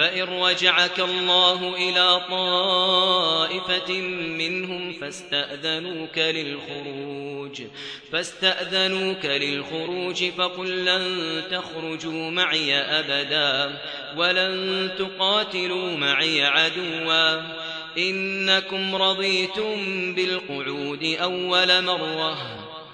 فإن رجعك الله إلى طائفة منهم فاستأذنوك للخروج فاستأذنوك للخروج فقل لن تخرجوا معي أبدا ولن تقاتلوا معي عدوا إنكم رضيتم بالقعود أول مرة